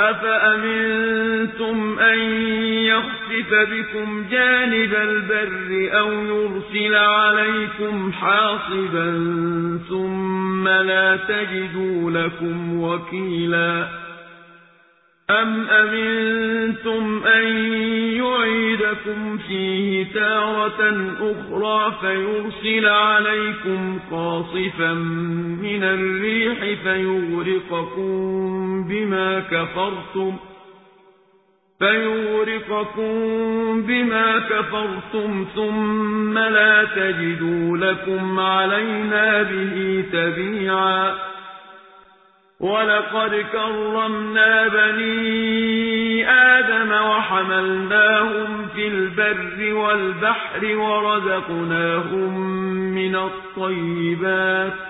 أَفَأَمِنْتُمْ أَنْ يَخْسِفَ بِكُمْ جَانِبَ الْبَرِّ أَوْ يُرْسِلَ عَلَيْكُمْ حَاصِبًا ثُمَّ لَا تَجِدُوا لَكُمْ وَكِيلًا أَمْ أَمِنْتُمْ أَنْ يُعِيدَكُمْ فِيهِ تَارَةً أُخْرَى فَيُرْسِلَ عَلَيْكُمْ قَاصِفًا مِنَ الرِّيحِ فَيُغْرِقَكُم بِمَا كَفَرْتُمْ فَيُغْرِقَكُم بِمَا كَفَرْتُمْ ثُمَّ لَا تَجِدُوا لَكُمْ عَلَيْنَا بِهِ تَبِيعًا. وَلَقَدْ كَرَّمْنَا بَنِي آدَمَ وَحَمَلْنَاهُمْ فِي الْبَرِّ وَالْبَحْرِ وَرَزَقْنَاهُم مِّنَ الطَّيِّبَاتِ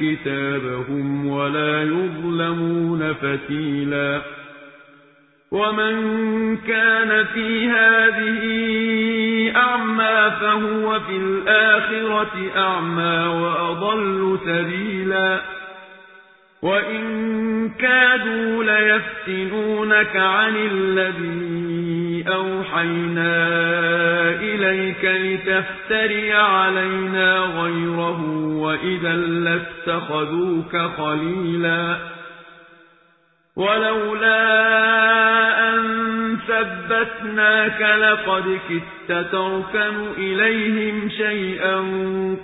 كِتَابَهُمْ وَلَا يُظْلَمُونَ فَتِيلًا وَمَنْ كَانَ فِي هَذِهِ أَعْمَى فَهُوَ فِي الْآخِرَةِ أَعْمَى وَأَضَلُّ سَبِيلًا وَإِن كَادُوا لَيَفْتِنُونَكَ عَنِ الَّذِي أَوْحَيْنَا إِلَيْكَ لِتَفْتَرِيَ عَلَيْنَا غَيْرَهُ وَإِذًا لَّاتَّخَذُوكَ خَلِيلًا وَلَوْلَا أَن ثَبَّتْنَاكَ لَقَدْ كِدتَّ تَرْكَنُ إِلَيْهِمْ شَيْئًا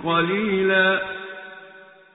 قَلِيلًا